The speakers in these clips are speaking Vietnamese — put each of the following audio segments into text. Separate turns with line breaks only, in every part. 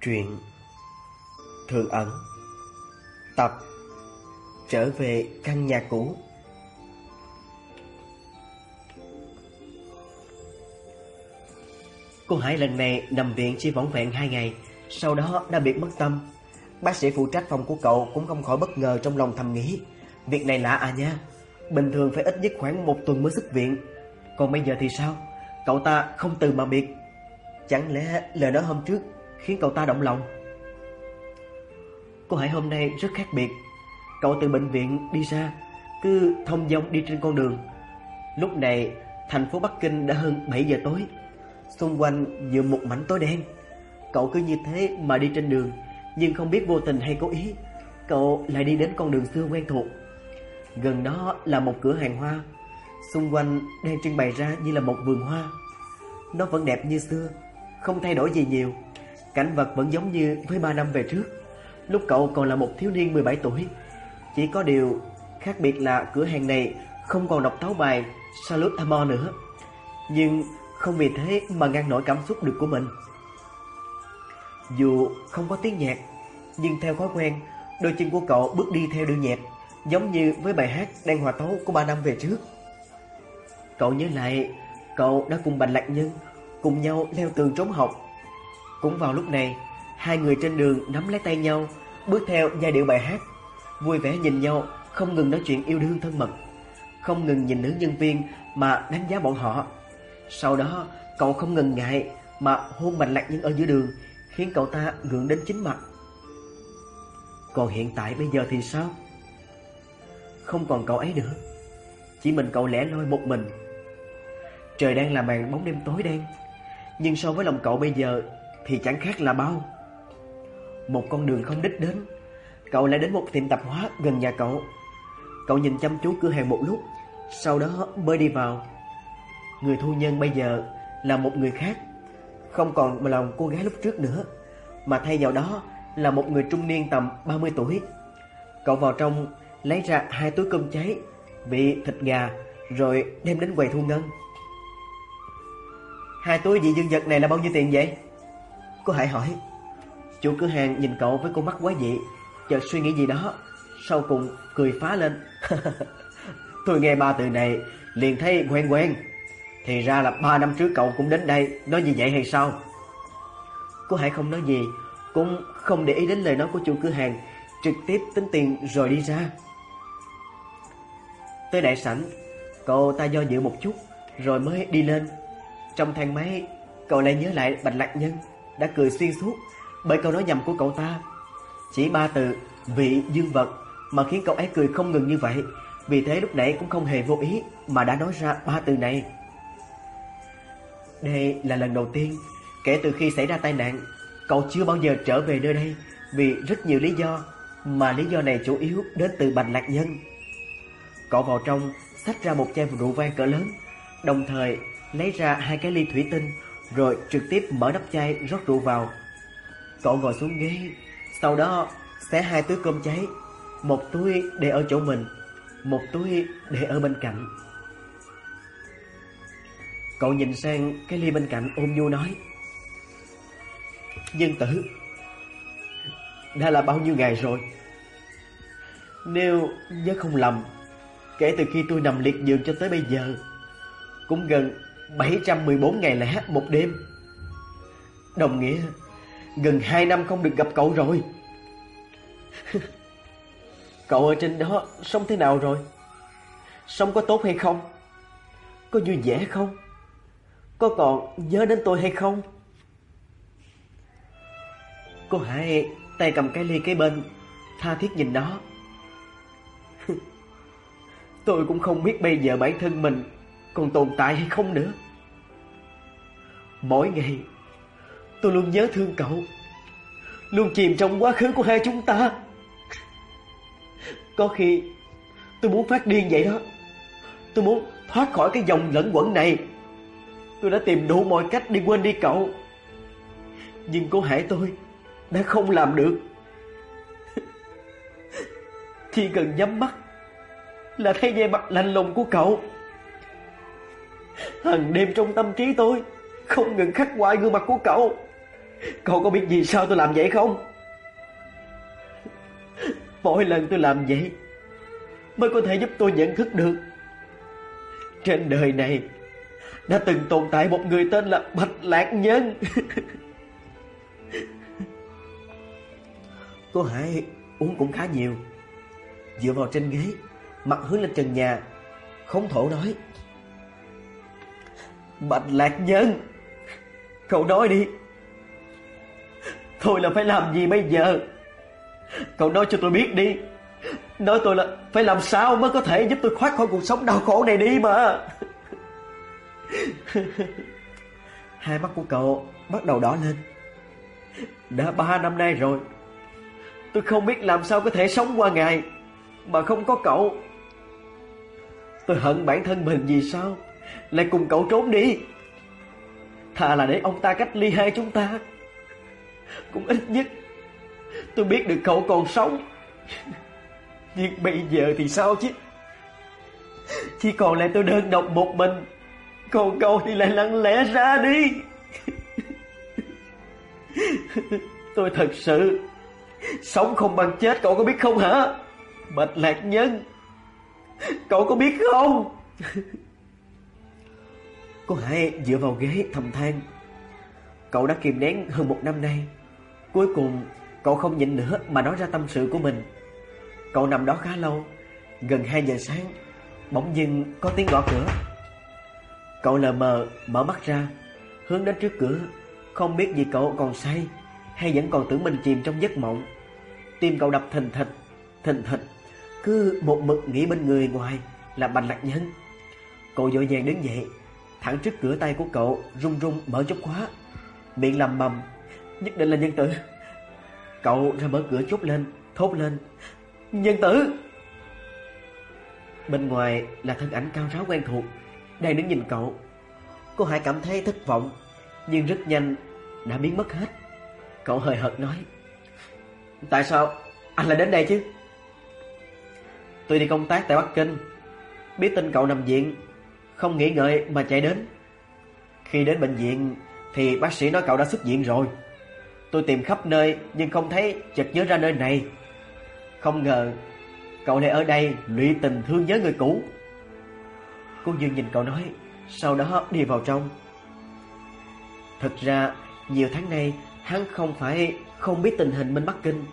Truyện Thường ẩn Tập Trở về căn nhà cũ Cô Hải lần này nằm viện chỉ vỏn vẹn hai ngày, Sau đó đã bị mất tâm. Bác sĩ phụ trách phòng của cậu cũng không khỏi bất ngờ trong lòng thầm nghĩ, Việc này lạ à nha. Bình thường phải ít nhất khoảng một tuần mới xuất viện. Còn bây giờ thì sao? Cậu ta không từ mà biệt. Chẳng lẽ lời nói hôm trước Khiến cậu ta động lòng. Cô Hải, hôm nay rất khác biệt. Cậu từ bệnh viện đi ra, Cứ thông dong đi trên con đường. Lúc này, thành phố Bắc Kinh đã hơn 7 giờ tối. Xung quanh như một mảnh tối đen. Cậu cứ như thế mà đi trên đường, Nhưng không biết vô tình hay cố ý, Cậu lại đi đến con đường xưa quen thuộc. Gần đó là một cửa hàng hoa. Xung quanh đang trưng bày ra như là một vườn hoa. Nó vẫn đẹp như xưa, Không thay đổi gì nhiều. Cảnh vật vẫn giống như với 3 năm về trước. Lúc cậu còn là một thiếu niên 17 tuổi, Chỉ có điều khác biệt là cửa hàng này không còn đọc tấu bài Salut Amor nữa. Nhưng không vì thế mà ngăn nổi cảm xúc được của mình. Dù không có tiếng nhạc, Nhưng theo thói quen, Đôi chân của cậu bước đi theo đường nhạc, Giống như với bài hát đang hòa tấu của 3 năm về trước. Cậu nhớ lại, Cậu đã cùng Bạch Lạc Nhân, Cùng nhau leo tường trốn học. Cũng vào lúc này, Hai người trên đường nắm lấy tay nhau, Bước theo giai điệu bài hát. Vui vẻ nhìn nhau, Không ngừng nói chuyện yêu đương thân mật. Không ngừng nhìn nữ nhân viên Mà đánh giá bọn họ. Sau đó, cậu không ngần ngại Mà hôn mạnh Lạc Nhân ở giữa đường, Khiến cậu ta ngượng đến chính mặt. Còn hiện tại bây giờ thì sao? Không còn cậu ấy nữa. Chỉ mình cậu lẻ loi một mình. Trời đang là màn bóng đêm tối đen. Nhưng so với lòng cậu bây giờ thì chẳng khác là bao. Một con đường không đích đến, Cậu lại đến một tiệm tạp hóa gần nhà cậu. Cậu nhìn chăm chú cửa hàng một lúc, Sau đó mới đi vào. Người thu nhân bây giờ Là một người khác, Không còn là một cô gái lúc trước nữa, Mà thay vào đó là một người trung niên tầm 30 tuổi. Cậu vào trong, Lấy ra hai túi cơm cháy, Vị thịt gà, Rồi đem đến quầy thu ngân. Hai túi dị dương vật này là bao nhiêu tiền vậy? Cô Hải hỏi. Chủ cửa hàng nhìn cậu với con mắt quá dị, Chợt suy nghĩ gì đó, Sau cùng cười phá lên. Tôi nghe ba từ này, Liền thấy quen quen. Thì ra là ba năm trước cậu cũng đến đây, Nói như vậy hay sao? Cô Hải không nói gì, Cũng không để ý đến lời nói của chủ cửa hàng, Trực tiếp tính tiền rồi đi ra. Tới đại sảnh, Cậu ta do dự một chút, Rồi mới đi lên. Trong thang máy, Cậu lại nhớ lại Bạch Lạc Nhân. Đã cười xuyên suốt Bởi câu nói nhầm của cậu ta. Chỉ ba từ vị dương vật Mà khiến cậu ấy cười không ngừng như vậy. Vì thế lúc nãy cũng không hề vô ý Mà đã nói ra ba từ này. Đây là lần đầu tiên Kể từ khi xảy ra tai nạn Cậu chưa bao giờ trở về nơi đây Vì rất nhiều lý do Mà lý do này chủ yếu đến từ Bạch Lạc Nhân Cậu vào trong Xách ra một chai rượu vang cỡ lớn Đồng thời lấy ra hai cái ly thủy tinh, rồi trực tiếp mở nắp chai rót rượu vào. Cậu ngồi xuống ghế, sau đó xé hai túi cơm cháy, một túi để ở chỗ mình, một túi để ở bên cạnh. Cậu nhìn sang cái ly bên cạnh ôm nhu nói: "Nhân tử, đã là bao nhiêu ngày rồi? Nếu nhớ không lầm, kể từ khi tôi nằm liệt giường cho tới bây giờ, cũng gần 714 ngày lẻ một đêm. Đồng nghĩa, Gần 2 năm không được gặp cậu rồi. Cậu ở trên đó sống thế nào rồi? Sống có tốt hay không? Có vui vẻ không? Có còn nhớ đến tôi hay không? Cô Hải tay cầm cái ly kế bên, Tha thiết nhìn nó. Tôi cũng không biết bây giờ bản thân mình còn tồn tại hay không nữa. Mỗi ngày, tôi luôn nhớ thương cậu, luôn chìm trong quá khứ của hai chúng ta. Có khi tôi muốn phát điên vậy đó. Tôi muốn thoát khỏi cái dòng lẫn quẩn này. Tôi đã tìm đủ mọi cách đi quên đi cậu. Nhưng cô Hải tôi đã không làm được. Chỉ cần nhắm mắt là thấy vẻ mặt lạnh lùng của cậu. Hằng đêm trong tâm trí tôi Không ngừng khắc hoài gương mặt của cậu Cậu có biết vì sao tôi làm vậy không? Mỗi lần tôi làm vậy mới có thể giúp tôi nhận thức được trên đời này đã từng tồn tại một người tên là Bạch Lạc Nhân. Cô Hải uống cũng khá nhiều, dựa vào trên ghế, mặt hướng lên trần nhà, không thổ nói: "Bạch Lạc Nhân, cậu nói đi, tôi là phải làm gì bây giờ? Cậu nói cho tôi biết đi." Nói tôi là phải làm sao mới có thể giúp tôi thoát khỏi cuộc sống đau khổ này đi mà. Hai mắt của cậu bắt đầu đỏ lên. Đã ba năm nay rồi. Tôi không biết làm sao có thể sống qua ngày mà không có cậu. Tôi hận bản thân mình vì sao lại cùng cậu trốn đi. Thà là để ông ta cách ly hai chúng ta. Cũng ít nhất, tôi biết được cậu còn sống. Nhưng bây giờ thì sao chứ Chỉ còn lại tôi đơn độc một mình Còn cậu thì lại lặng lẽ ra đi Tôi thật sự Sống không bằng chết, cậu có biết không hả Bạch lạc nhân Cậu có biết không Cô Hải dựa vào ghế thầm than, Cậu đã kìm nén hơn một năm nay. Cuối cùng, cậu không nhịn nữa mà nói ra tâm sự của mình. Cậu nằm đó khá lâu, Gần 2 giờ sáng, Bỗng dưng có tiếng gõ cửa. Cậu lờ mờ mở mắt ra, Hướng đến trước cửa. Không biết gì cậu còn say, Hay vẫn còn tưởng mình chìm trong giấc mộng. Tim cậu đập thình thịch Thình thịch. Cứ một mực nghĩ bên người ngoài Là bành lạc nhân Cậu vội vàng đứng dậy Thẳng trước cửa tay của cậu, run run mở chốt khóa. Miệng lầm bầm, Nhất định là nhân tử. Cậu ra mở cửa chốt lên, Thốt lên, Nhân tử! Bên ngoài là thân ảnh cao ráo quen thuộc, Đang đứng nhìn cậu. Cô Hải cảm thấy thất vọng, Nhưng rất nhanh đã biến mất hết. Cậu hơi hợt nói, Tại sao anh lại đến đây chứ? Tôi đi công tác tại Bắc Kinh, Biết tin cậu nằm viện không nghĩ ngợi mà chạy đến. Khi đến bệnh viện, Thì bác sĩ nói cậu đã xuất viện rồi. Tôi tìm khắp nơi, Nhưng không thấy, chợt nhớ ra nơi này. Không ngờ, Cậu lại ở đây lụy tình thương nhớ người cũ. Cô Dương nhìn cậu nói, Sau đó đi vào trong. Thật ra, Nhiều tháng nay, Hắn không phải không biết tình hình bên Bắc Kinh.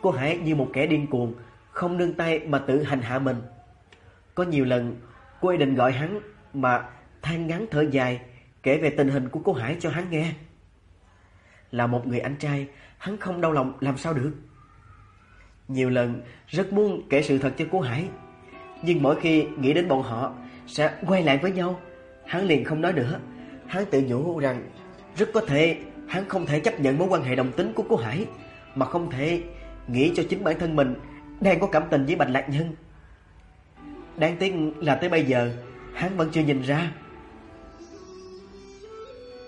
Cô Hải như một kẻ điên cuồng, Không nương tay mà tự hành hạ mình. Có nhiều lần, Cô ấy định gọi hắn mà than ngắn thở dài Kể về tình hình của cô Hải cho hắn nghe. Là một người anh trai, Hắn không đau lòng làm sao được. Nhiều lần rất muốn kể sự thật cho cô Hải, Nhưng mỗi khi nghĩ đến bọn họ Sẽ quay lại với nhau, Hắn liền không nói nữa. Hắn tự nhủ rằng Rất có thể hắn không thể chấp nhận mối quan hệ đồng tính của cô Hải, Mà không thể nghĩ cho chính bản thân mình Đang có cảm tình với Bạch Lạc Nhân. Đáng tiếc là tới bây giờ Hắn vẫn chưa nhìn ra.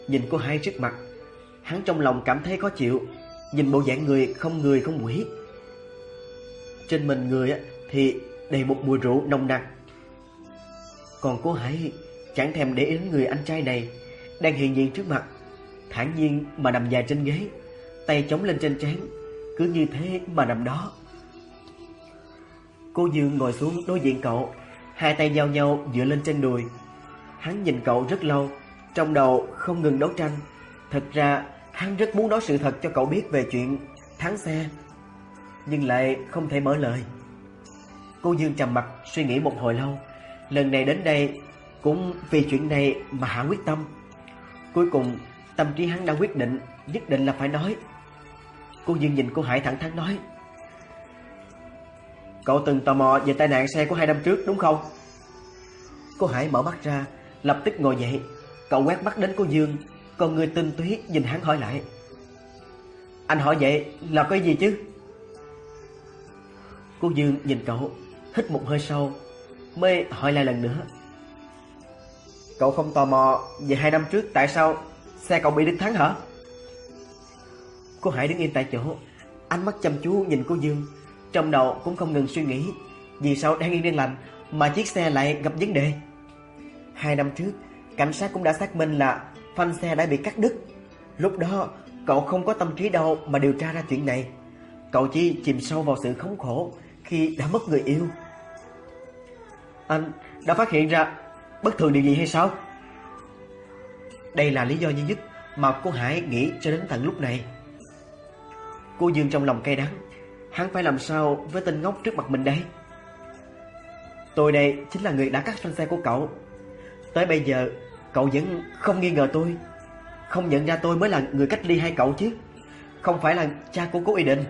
Nhìn cô hai trước mặt, Hắn trong lòng cảm thấy khó chịu. Nhìn bộ dạng người không người không quỷ trên mình người thì đầy một mùi rượu nồng nặc. Còn cô Hải chẳng thèm để ý đến người anh trai này, Đang hiện diện trước mặt. Thản nhiên mà nằm dài trên ghế, Tay chống lên trên trán, Cứ như thế mà nằm đó. Cô Dương ngồi xuống đối diện cậu Hai tay giao nhau dựa lên trên đùi Hắn nhìn cậu rất lâu Trong đầu không ngừng đấu tranh Thật ra hắn rất muốn nói sự thật cho cậu biết về chuyện thắng xe nhưng lại không thể mở lời. Cô Dương trầm mặt suy nghĩ một hồi lâu, lần này đến đây cũng vì chuyện này mà hạ quyết tâm. Cuối cùng, tâm trí hắn đã quyết định, nhất định là phải nói. Cô Dương nhìn cô Hải thẳng thắn nói: "Cậu từng tò mò về tai nạn xe của hai năm trước đúng không?" Cô Hải mở mắt ra, lập tức ngồi dậy, cậu quét mắt đến cô Dương, còn người tinh túy nhìn hắn hỏi lại: "Anh hỏi vậy là có gì chứ?" Cô Dương nhìn cậu Hít một hơi sâu Mới hỏi lại lần nữa Cậu không tò mò về hai năm trước Tại sao xe cậu bị đứt thắng hả Cô Hải đứng yên tại chỗ Ánh mắt chăm chú nhìn cô Dương trong đầu cũng không ngừng suy nghĩ Vì sao đang yên đang lành Mà chiếc xe lại gặp vấn đề. Hai năm trước, Cảnh sát cũng đã xác minh là Phanh xe đã bị cắt đứt. Lúc đó, Cậu không có tâm trí đâu mà điều tra ra chuyện này. Cậu chỉ chìm sâu vào sự khốn khổ Khi đã mất người yêu. Anh đã phát hiện ra Bất thường điều gì hay sao? Đây là lý do duy nhất Mà cô Hải nghĩ cho đến tận lúc này. Cô Dương trong lòng cay đắng. Hắn phải làm sao với tên ngốc trước mặt mình đây? Tôi đây chính là người đã cắt phanh xe của cậu. Tới bây giờ, Cậu vẫn không nghi ngờ tôi. Không nhận ra tôi mới là người cách ly hai cậu chứ. Không phải là cha của cố Y định.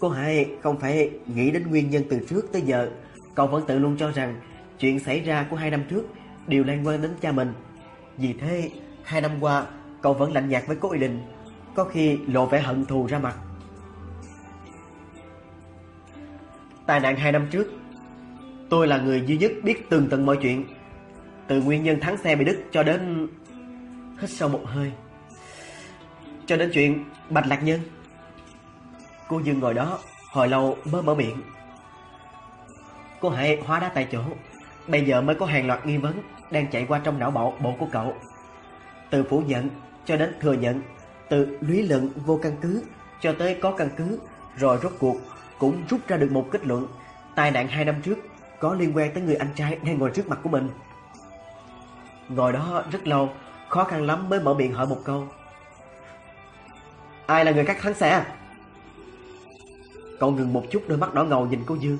Cô hai, không phải nghĩ đến nguyên nhân từ trước tới giờ. Cậu vẫn tự luôn cho rằng Chuyện xảy ra của hai năm trước Đều liên quan đến cha mình. Vì thế, hai năm qua, Cậu vẫn lạnh nhạt với cố Y định. Có khi lộ vẻ hận thù ra mặt. Tai nạn hai năm trước. Tôi là người duy nhất biết tường tận mọi chuyện, Từ nguyên nhân thắng xe bị đứt cho đến Hít sâu một hơi. Cho đến chuyện Bạch Lạc Nhân, Cô dừng ngồi đó, Hồi lâu mới mở miệng. Cô hãy hóa đá tại chỗ, Bây giờ mới có hàng loạt nghi vấn Đang chạy qua trong não bộ bộ của cậu. Từ phủ nhận cho đến thừa nhận, Từ lý luận vô căn cứ Cho tới có căn cứ, Rồi rốt cuộc cũng rút ra được một kết luận. Tai nạn hai năm trước Có liên quan tới người anh trai đang ngồi trước mặt của mình. Ngồi đó rất lâu, Khó khăn lắm mới mở miệng hỏi một câu. Ai là người cắt thắng xe Cậu ngừng một chút, đôi mắt đỏ ngầu nhìn cô Dương.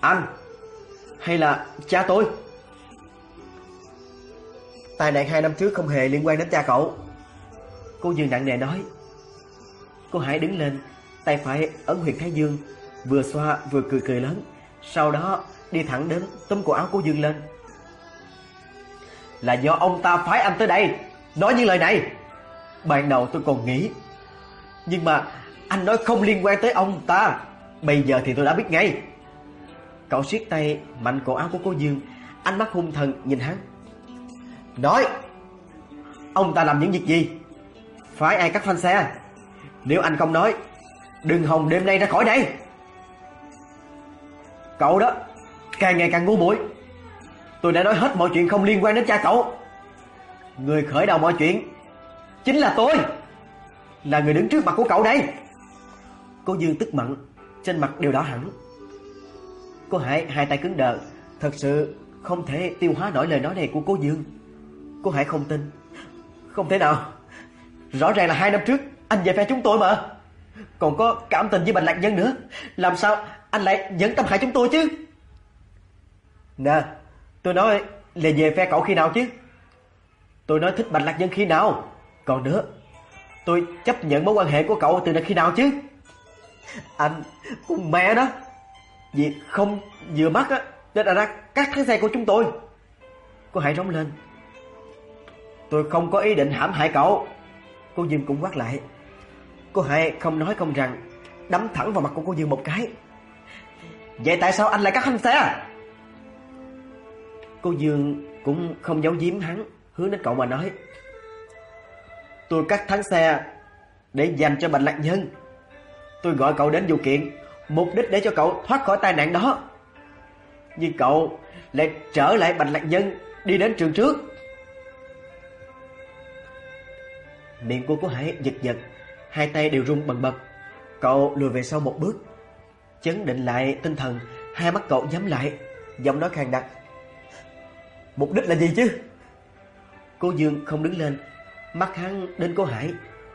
Anh Hay là cha tôi? Tai nạn hai năm trước không hề liên quan đến cha cậu. Cô Dương nặng nề nói. Cô Hải đứng lên Tay phải ấn huyệt thái dương, Vừa xoa vừa cười cười lớn. Sau đó đi thẳng đến túm cổ áo cô Dương lên. Là do ông ta phái anh tới đây, Nói những lời này. Ban đầu tôi còn nghĩ, Nhưng mà anh nói không liên quan tới ông ta. Bây giờ thì tôi đã biết ngay. Cậu siết tay mạnh cổ áo của cô Dương, Ánh mắt hung thần nhìn hắn. Nói, Ông ta làm những việc gì? Phái ai cắt phanh xe? Nếu anh không nói Đừng hòng đêm nay ra khỏi đây. Cậu đó, Càng ngày càng ngu muội. Tôi đã nói hết mọi chuyện không liên quan đến cha cậu. Người khởi đầu mọi chuyện Chính là tôi, Là người đứng trước mặt của cậu đây. Cô Dương tức mặn, Trên mặt đều đỏ hẳn. Cô Hải hai tay cứng đờ, Thật sự không thể tiêu hóa nổi lời nói này của cô Dương. Cô Hải không tin. Không thể nào. Rõ ràng là hai năm trước, Anh về phe chúng tôi mà. Còn có cảm tình với Bạch Lạc Nhân nữa. Làm sao anh lại dẫn tâm hại chúng tôi chứ? Nè, Tôi nói là về phe cậu khi nào chứ? Tôi nói thích Bạch Lạc Nhân khi nào? Còn nữa, Tôi chấp nhận mối quan hệ của cậu từ khi nào chứ? Anh, Con mẹ đó. Vì không vừa mắt á Nên đã ra cắt cái xe của chúng tôi. Cô hãy rống lên. Tôi không có ý định hãm hại cậu. Cô diêm cũng quát lại. Cô Hải không nói không rằng, Đấm thẳng vào mặt của cô Dương một cái. Vậy tại sao anh lại cắt hành xe? Cô Dương cũng không giấu giếm hắn Hướng đến cậu mà nói. Tôi cắt thắng xe Để dành cho bệnh Lạc Nhân. Tôi gọi cậu đến vụ kiện, Mục đích để cho cậu thoát khỏi tai nạn đó. Nhưng cậu lại trở lại bệnh Lạc Nhân, Đi đến trường trước. Miệng cô Hải giật giật. Hai tay đều run bần bật. Cậu lùi về sau một bước. Chấn định lại tinh thần, Hai mắt cậu nhắm lại, Giọng nói khàn đặc. Mục đích là gì chứ? Cô Dương không đứng lên. Mắt hắn đến cô Hải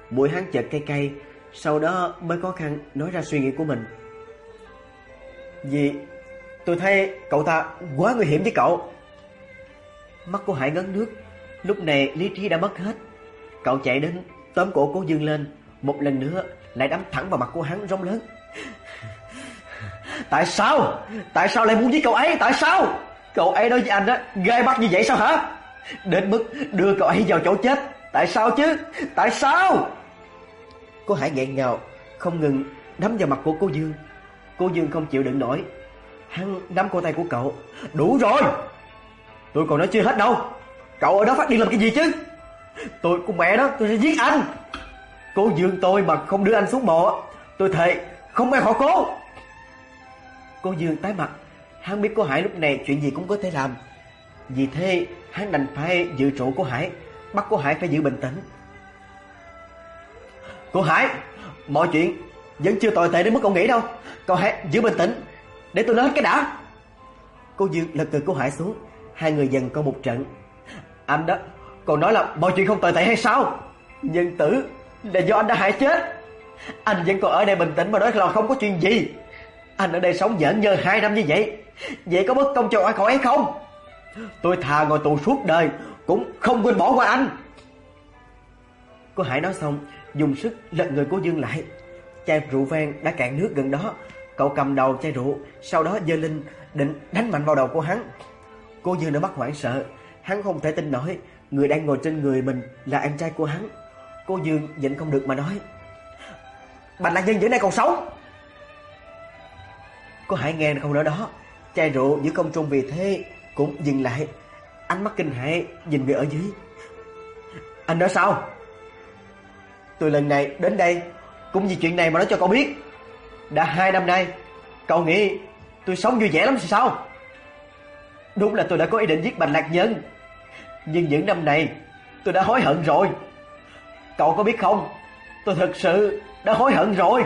Mũi hắn chợt cay cay. Sau đó mới có khăn nói ra suy nghĩ của mình. Vì tôi thấy cậu ta quá nguy hiểm với cậu. Mắt cô Hải ngấn nước. Lúc này lý trí đã mất hết. Cậu chạy đến tóm cổ cố Dương lên. Một lần nữa, lại đấm thẳng vào mặt của hắn rống lớn. Tại sao? Tại sao lại muốn giết cậu ấy? Tại sao? Cậu ấy nói với anh á gai bắt như vậy sao hả? Đến mức đưa cậu ấy vào chỗ chết. Tại sao chứ? Tại sao? Cô Hải nghẹn ngào, Không ngừng đấm vào mặt của cô Dương. Cô Dương không chịu đựng nổi. Hắn nắm cô tay của cậu. Đủ rồi! Tôi còn nói chưa hết đâu. Cậu ở đó phát điên làm cái gì chứ? Tôi của mẹ đó, tôi sẽ giết anh. Cô Dương tôi mà không đưa anh xuống mộ Tôi thề không ai họ cố Cô Dương tái mặt Hắn biết cô Hải lúc này chuyện gì cũng có thể làm Vì thế hắn đành phải dự trụ cô Hải Bắt cô Hải phải giữ bình tĩnh Cô Hải, mọi chuyện vẫn chưa tồi tệ đến mức cậu nghĩ đâu. Cậu hãy giữ bình tĩnh, để tôi nói hết cái đã. Cô Dương lật từ cô Hải xuống, hai người dần có một trận. Anh đó, còn nói là mọi chuyện không tồi tệ hay sao? Nhân tử là do anh đã hại chết. Anh vẫn còn ở đây bình tĩnh mà nói là không có chuyện gì. Anh ở đây sống giỡn nhơ hai năm như vậy, vậy có bất công cho ai khỏi hay không? Tôi thà ngồi tù suốt đời cũng không quên bỏ qua anh. Cô Hải nói xong, dùng sức lật người cô Dương lại. Chai rượu vang đã cạn nước gần đó, cậu cầm đầu chai rượu, sau đó giơ lên định đánh mạnh vào đầu cô hắn. Cô Dương đã bắt hoảng sợ, hắn không thể tin nổi người đang ngồi trên người mình là em trai của hắn. Cô Dương nhịn không được mà nói: "Bạch Lạc Nhân giữa nay còn sống?" Cô Hải nghe không nói đó, chai rượu giữa công trung vì thế cũng dừng lại, ánh mắt kinh hãi nhìn về ở dưới. "Anh nói sao?" Tôi lần này đến đây cũng vì chuyện này mà nói cho cậu biết. Đã hai năm nay, cậu nghĩ tôi sống vui vẻ lắm sao? Đúng là tôi đã có ý định giết Bạch Lạc Nhân. Nhưng những năm này, tôi đã hối hận rồi. Cậu có biết không? Tôi thật sự đã hối hận rồi.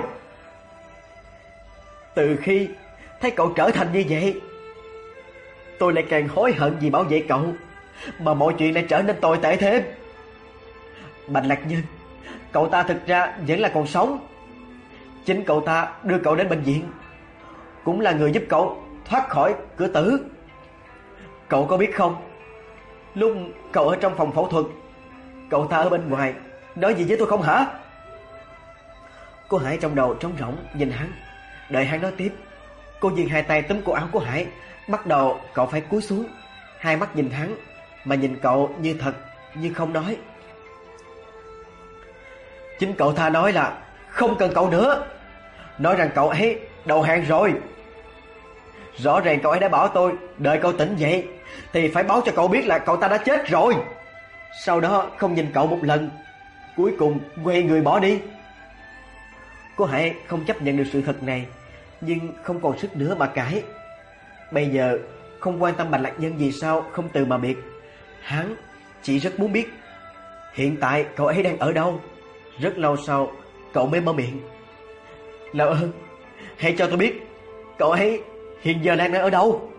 Từ khi thấy cậu trở thành như vậy, tôi lại càng hối hận vì bảo vệ cậu, mà mọi chuyện lại trở nên tồi tệ thêm. Bạch Lạc Nhân Cậu ta thực ra vẫn là còn sống Chính cậu ta đưa cậu đến bệnh viện Cũng là người giúp cậu thoát khỏi cửa tử Cậu có biết không Lúc cậu ở trong phòng phẫu thuật Cậu ta ở bên ngoài Nói gì với tôi không hả Cô Hải trong đầu trống rỗng nhìn hắn Đợi hắn nói tiếp Cô dừng hai tay túm cổ áo của Hải Bắt đầu cậu phải cúi xuống Hai mắt nhìn hắn Mà nhìn cậu như thật như không nói Chính cậu tha nói là không cần cậu nữa. Nói rằng cậu ấy đầu hàng rồi. Rõ ràng cậu ấy đã bảo tôi đợi cậu tỉnh dậy thì phải báo cho cậu biết là cậu ta đã chết rồi. Sau đó không nhìn cậu một lần, cuối cùng quay người bỏ đi. Cô Hải không chấp nhận được sự thật này, nhưng không còn sức nữa mà cãi. Bây giờ không quan tâm Bạch Lạc Nhân vì sao không từ mà biệt. Hắn chỉ rất muốn biết hiện tại cậu ấy đang ở đâu. Rất lâu sau, cậu mới mở miệng. Lão ơn, hãy cho tôi biết, cậu ấy hiện giờ đang ở đâu?